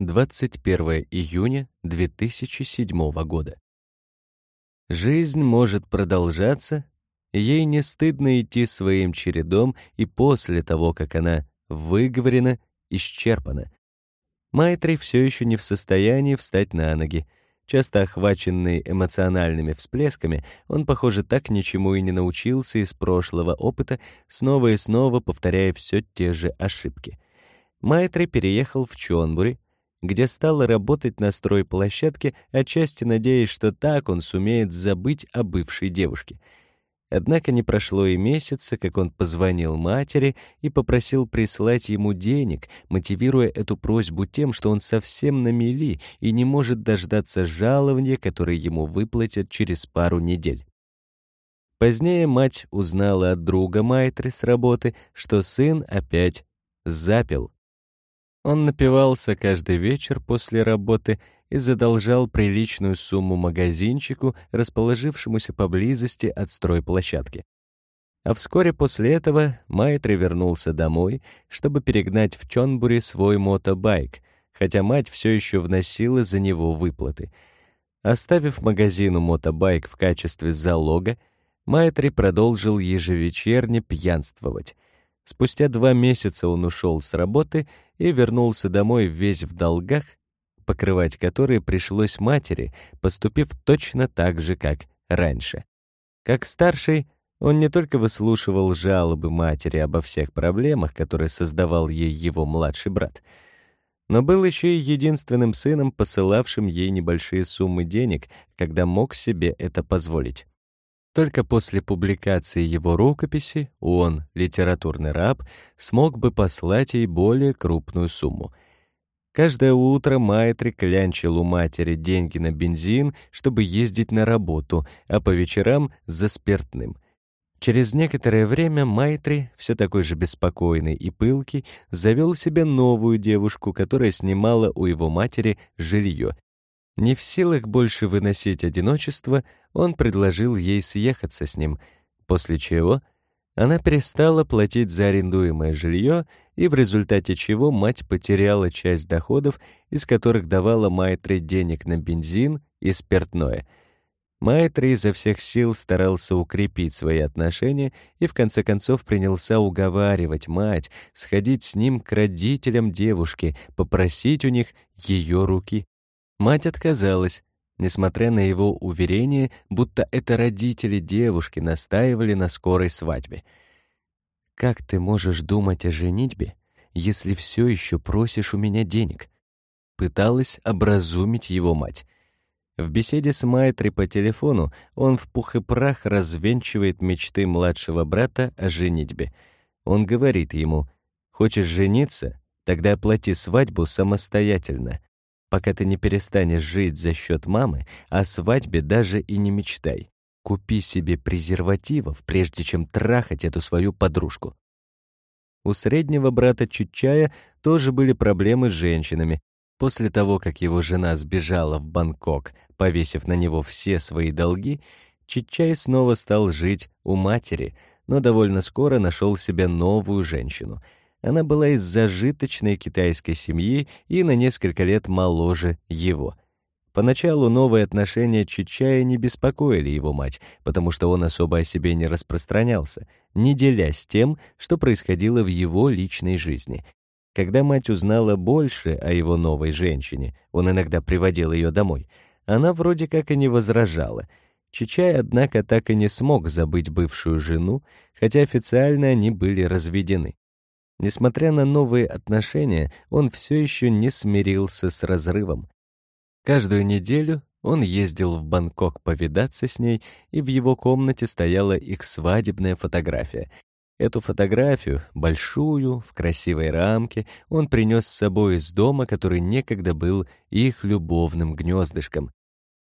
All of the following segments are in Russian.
21 июня 2007 года. Жизнь может продолжаться, ей не стыдно идти своим чередом и после того, как она выговорена, исчерпана. Майтри все еще не в состоянии встать на ноги. Часто охваченный эмоциональными всплесками, он, похоже, так ничему и не научился из прошлого опыта, снова и снова повторяя все те же ошибки. Майтри переехал в Чонбури, где стал работать на стройплощадке, отчасти надеясь, что так он сумеет забыть о бывшей девушке. Однако не прошло и месяца, как он позвонил матери и попросил прислать ему денег, мотивируя эту просьбу тем, что он совсем на мели и не может дождаться жалования, которое ему выплатят через пару недель. Позднее мать узнала от друга Майтри с работы, что сын опять запил. Он напивался каждый вечер после работы и задолжал приличную сумму магазинчику, расположившемуся поблизости от стройплощадки. А вскоре после этого Майтри вернулся домой, чтобы перегнать в Чонбури свой мотобайк, хотя мать все еще вносила за него выплаты. Оставив магазину мотобайк в качестве залога, Майтри продолжил ежевечерне пьянствовать. Спустя два месяца он ушел с работы и вернулся домой весь в долгах, покрывать которые пришлось матери, поступив точно так же, как раньше. Как старший, он не только выслушивал жалобы матери обо всех проблемах, которые создавал ей его младший брат, но был еще и единственным сыном, посылавшим ей небольшие суммы денег, когда мог себе это позволить. Только после публикации его рукописи он, литературный раб, смог бы послать ей более крупную сумму. Каждое утро Майтри клянчил у матери деньги на бензин, чтобы ездить на работу, а по вечерам — за спиртным. Через некоторое время Майтри, все такой же беспокойный и пылкий, завел себе новую девушку, которая снимала у его матери жилье, не в силах больше выносить одиночество, он предложил ей съехаться с ним, после чего она перестала платить за арендуемое жилье, и в результате чего мать потеряла часть доходов, из которых давала Майтре денег на бензин и спиртное. Майтре изо всех сил старался укрепить свои отношения и в конце концов принялся уговаривать мать сходить с ним к родителям девушки, попросить у них ее руки. Мать отказалась, несмотря на его уверение, будто это родители девушки настаивали на скорой свадьбе. «Как ты можешь думать о женитьбе, если все еще просишь у меня денег?» Пыталась образумить его мать. В беседе с Майтри по телефону он в пух и прах развенчивает мечты младшего брата о женитьбе. Он говорит ему, «Хочешь жениться? Тогда оплати свадьбу самостоятельно пока ты не перестанешь жить за счет мамы, о свадьбе даже и не мечтай. Купи себе презервативов, прежде чем трахать эту свою подружку. У среднего брата Чучая тоже были проблемы с женщинами. После того, как его жена сбежала в Бангкок, повесив на него все свои долги, Чичай снова стал жить у матери, но довольно скоро нашел себе новую женщину — она была из зажиточной китайской семьи и на несколько лет моложе его. Поначалу новые отношения Чичая не беспокоили его мать, потому что он особо о себе не распространялся, не делясь тем, что происходило в его личной жизни. Когда мать узнала больше о его новой женщине, он иногда приводил ее домой, она вроде как и не возражала. Чичай, однако, так и не смог забыть бывшую жену, хотя официально они были разведены. Несмотря на новые отношения, он все еще не смирился с разрывом. Каждую неделю он ездил в Бангкок повидаться с ней, и в его комнате стояла их свадебная фотография. Эту фотографию, большую, в красивой рамке, он принес с собой из дома, который некогда был их любовным гнездышком.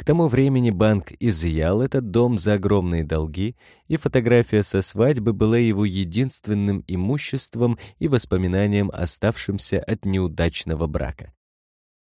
К тому времени банк изъял этот дом за огромные долги, и фотография со свадьбы была его единственным имуществом и воспоминанием, оставшимся от неудачного брака.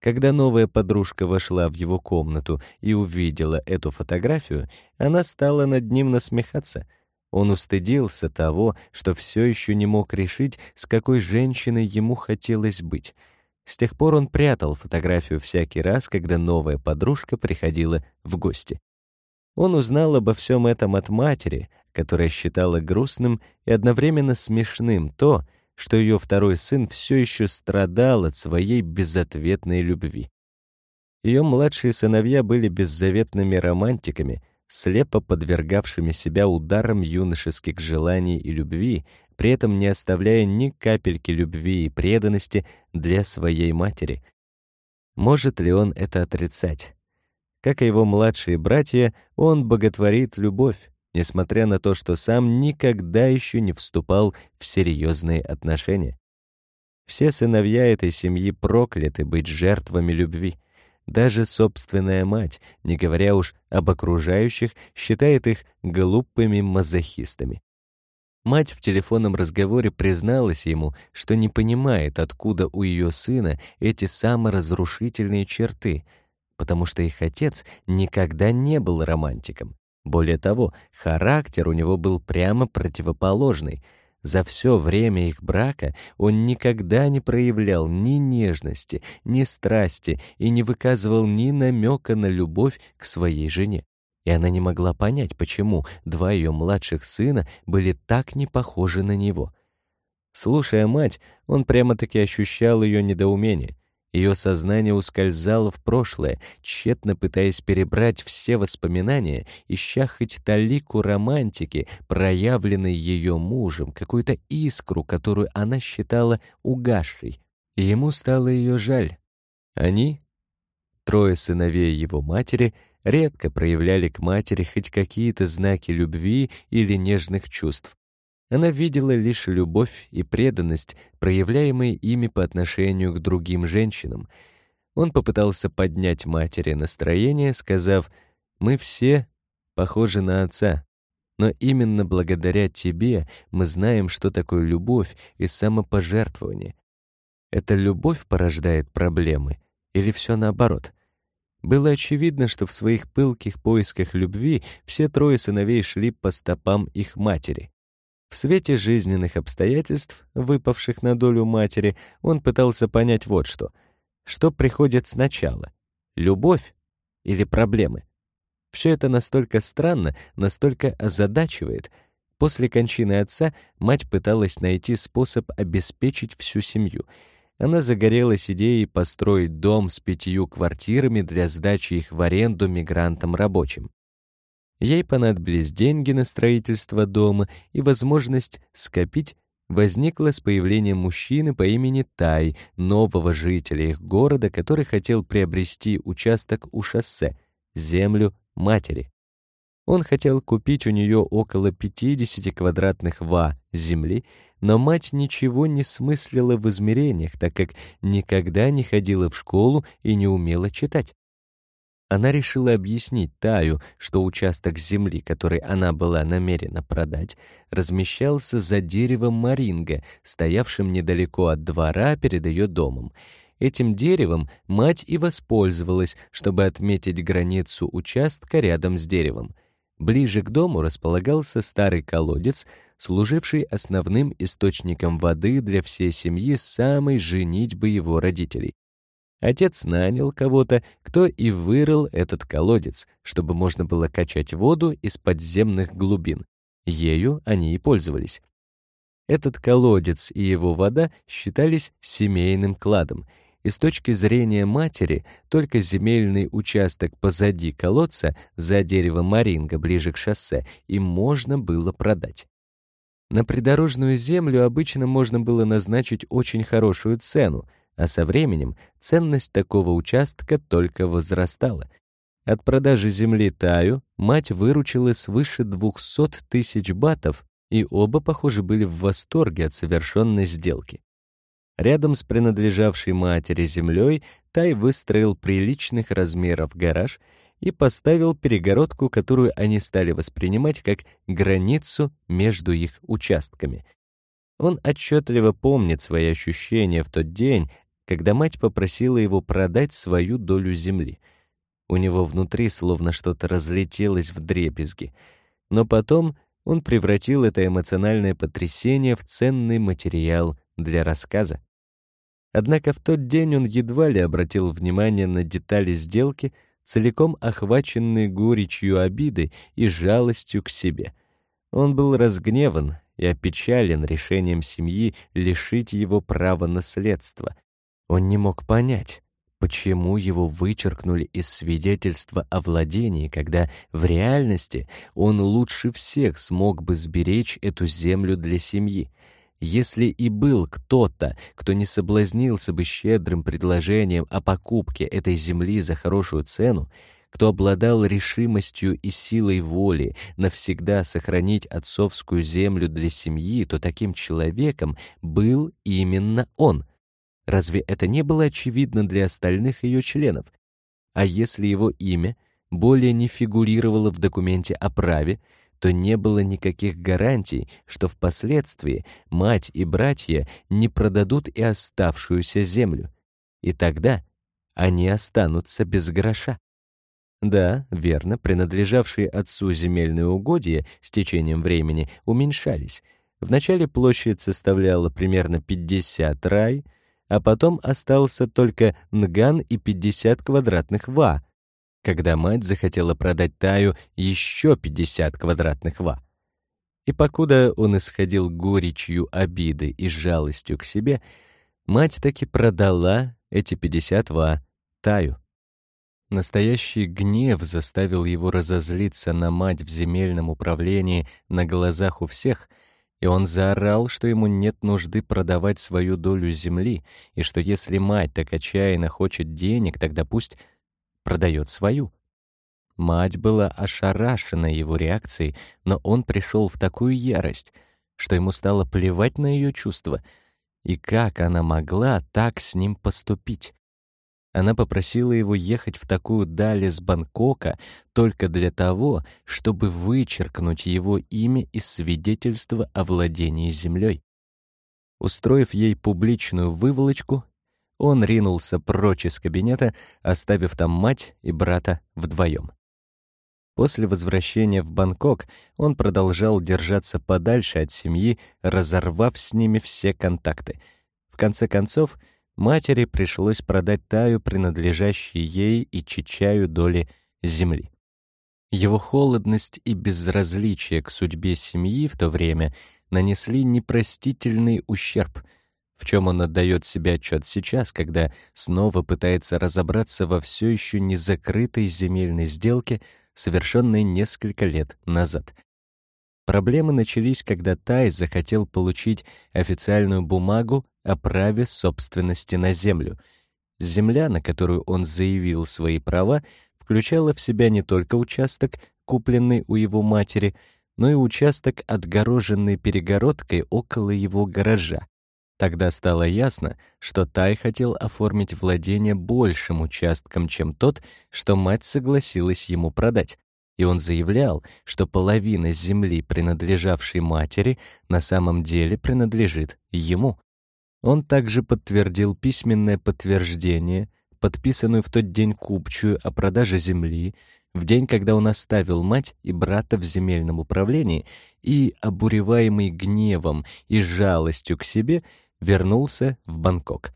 Когда новая подружка вошла в его комнату и увидела эту фотографию, она стала над ним насмехаться. Он устыдился того, что все еще не мог решить, с какой женщиной ему хотелось быть — С тех пор он прятал фотографию всякий раз, когда новая подружка приходила в гости. Он узнал обо всем этом от матери, которая считала грустным и одновременно смешным то, что ее второй сын все еще страдал от своей безответной любви. Ее младшие сыновья были беззаветными романтиками, слепо подвергавшими себя ударам юношеских желаний и любви, при этом не оставляя ни капельки любви и преданности для своей матери. Может ли он это отрицать? Как и его младшие братья, он боготворит любовь, несмотря на то, что сам никогда еще не вступал в серьезные отношения. Все сыновья этой семьи прокляты быть жертвами любви. Даже собственная мать, не говоря уж об окружающих, считает их глупыми мазохистами. Мать в телефонном разговоре призналась ему, что не понимает, откуда у ее сына эти саморазрушительные черты, потому что их отец никогда не был романтиком. Более того, характер у него был прямо противоположный — за все время их брака он никогда не проявлял ни нежности, ни страсти и не выказывал ни намека на любовь к своей жене. И она не могла понять, почему два ее младших сына были так не похожи на него. Слушая мать, он прямо-таки ощущал ее недоумение. Ее сознание ускользало в прошлое, тщетно пытаясь перебрать все воспоминания, ища хоть талику романтики, проявленной ее мужем, какую-то искру, которую она считала угасшей. И ему стало ее жаль. Они, трое сыновей его матери, редко проявляли к матери хоть какие-то знаки любви или нежных чувств. Она видела лишь любовь и преданность, проявляемые ими по отношению к другим женщинам. Он попытался поднять матери настроение, сказав, «Мы все похожи на отца, но именно благодаря тебе мы знаем, что такое любовь и самопожертвование. Эта любовь порождает проблемы или все наоборот?» Было очевидно, что в своих пылких поисках любви все трое сыновей шли по стопам их матери. В свете жизненных обстоятельств, выпавших на долю матери, он пытался понять вот что. Что приходит сначала? Любовь или проблемы? Все это настолько странно, настолько озадачивает. После кончины отца мать пыталась найти способ обеспечить всю семью. Она загорелась идеей построить дом с пятью квартирами для сдачи их в аренду мигрантам-рабочим. Ей понадобились деньги на строительство дома, и возможность скопить возникла с появлением мужчины по имени Тай, нового жителя их города, который хотел приобрести участок у шоссе, землю матери. Он хотел купить у нее около 50 квадратных ва земли, но мать ничего не смыслила в измерениях, так как никогда не ходила в школу и не умела читать. Она решила объяснить Таю, что участок земли, который она была намерена продать, размещался за деревом маринга, стоявшим недалеко от двора перед ее домом. Этим деревом мать и воспользовалась, чтобы отметить границу участка рядом с деревом. Ближе к дому располагался старый колодец, служивший основным источником воды для всей семьи самой женитьбы его родителей. Отец нанял кого-то, кто и вырыл этот колодец, чтобы можно было качать воду из подземных глубин. Ею они и пользовались. Этот колодец и его вода считались семейным кладом, и с точки зрения матери только земельный участок позади колодца, за деревом маринга, ближе к шоссе, им можно было продать. На придорожную землю обычно можно было назначить очень хорошую цену, а со временем ценность такого участка только возрастала. От продажи земли Таю мать выручила свыше 200 тысяч батов, и оба, похоже, были в восторге от совершенной сделки. Рядом с принадлежавшей матери землей Тай выстроил приличных размеров гараж и поставил перегородку, которую они стали воспринимать как границу между их участками. Он отчетливо помнит свои ощущения в тот день, когда мать попросила его продать свою долю земли. У него внутри словно что-то разлетелось в дребезги. Но потом он превратил это эмоциональное потрясение в ценный материал для рассказа. Однако в тот день он едва ли обратил внимание на детали сделки, целиком охваченный горечью обиды и жалостью к себе. Он был разгневан и опечален решением семьи лишить его права наследства. Он не мог понять, почему его вычеркнули из свидетельства о владении, когда в реальности он лучше всех смог бы сберечь эту землю для семьи. Если и был кто-то, кто не соблазнился бы щедрым предложением о покупке этой земли за хорошую цену, кто обладал решимостью и силой воли навсегда сохранить отцовскую землю для семьи, то таким человеком был именно он. Разве это не было очевидно для остальных ее членов? А если его имя более не фигурировало в документе о праве, то не было никаких гарантий, что впоследствии мать и братья не продадут и оставшуюся землю. И тогда они останутся без гроша. Да, верно, принадлежавшие отцу земельные угодья с течением времени уменьшались. Вначале площадь составляла примерно 50 рай, а потом остался только нган и 50 квадратных ва, когда мать захотела продать Таю еще 50 квадратных ва. И покуда он исходил горечью обиды и жалостью к себе, мать таки продала эти 50 ва Таю. Настоящий гнев заставил его разозлиться на мать в земельном управлении на глазах у всех, и он заорал, что ему нет нужды продавать свою долю земли, и что если мать так отчаянно хочет денег, тогда пусть продает свою. Мать была ошарашена его реакцией, но он пришел в такую ярость, что ему стало плевать на ее чувства. И как она могла так с ним поступить? Она попросила его ехать в такую даль из Бангкока только для того, чтобы вычеркнуть его имя из свидетельства о владении землей. Устроив ей публичную выволочку, он ринулся прочь из кабинета, оставив там мать и брата вдвоем. После возвращения в Бангкок он продолжал держаться подальше от семьи, разорвав с ними все контакты. В конце концов, матери пришлось продать Таю принадлежащие ей и Чичаю доли земли. Его холодность и безразличие к судьбе семьи в то время нанесли непростительный ущерб — в чем он отдает себе отчет сейчас, когда снова пытается разобраться во все еще не закрытой земельной сделке, совершенной несколько лет назад. Проблемы начались, когда Тай захотел получить официальную бумагу о праве собственности на землю. Земля, на которую он заявил свои права, включала в себя не только участок, купленный у его матери, но и участок, отгороженный перегородкой около его гаража. Тогда стало ясно, что Тай хотел оформить владение большим участком, чем тот, что мать согласилась ему продать. И он заявлял, что половина земли, принадлежавшей матери, на самом деле принадлежит ему. Он также подтвердил письменное подтверждение, подписанную в тот день купчую о продаже земли, в день, когда он оставил мать и брата в земельном управлении и, обуреваемый гневом и жалостью к себе, вернулся в Бангкок.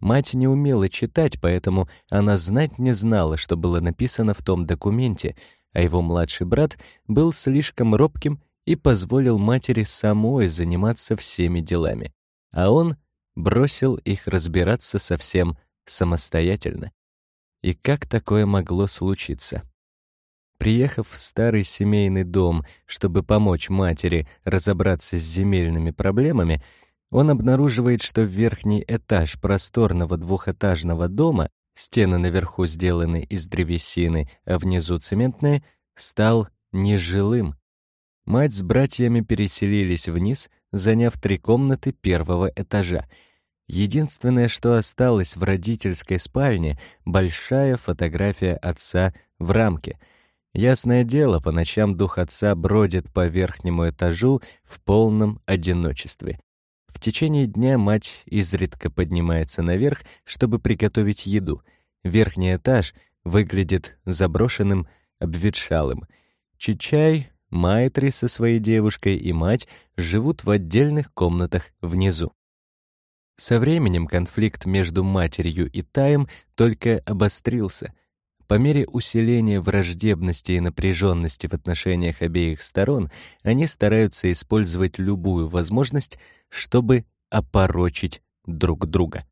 Мать не умела читать, поэтому она знать не знала, что было написано в том документе, а его младший брат был слишком робким и позволил матери самой заниматься всеми делами. А он бросил их разбираться совсем самостоятельно. И как такое могло случиться? Приехав в старый семейный дом, чтобы помочь матери разобраться с земельными проблемами, он обнаруживает, что верхний этаж просторного двухэтажного дома, стены наверху сделаны из древесины, а внизу цементные, стал нежилым. Мать с братьями переселились вниз, заняв три комнаты первого этажа. Единственное, что осталось в родительской спальне, большая фотография отца в рамке. Ясное дело, по ночам дух отца бродит по верхнему этажу в полном одиночестве. Течение дня мать изредка поднимается наверх, чтобы приготовить еду. Верхний этаж выглядит заброшенным, обветшалым. Чичай, Майтри со своей девушкой и мать живут в отдельных комнатах внизу. Со временем конфликт между матерью и Таем только обострился. По мере усиления враждебности и напряженности в отношениях обеих сторон, они стараются использовать любую возможность, чтобы опорочить друг друга.